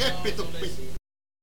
¿Qué pito, pito?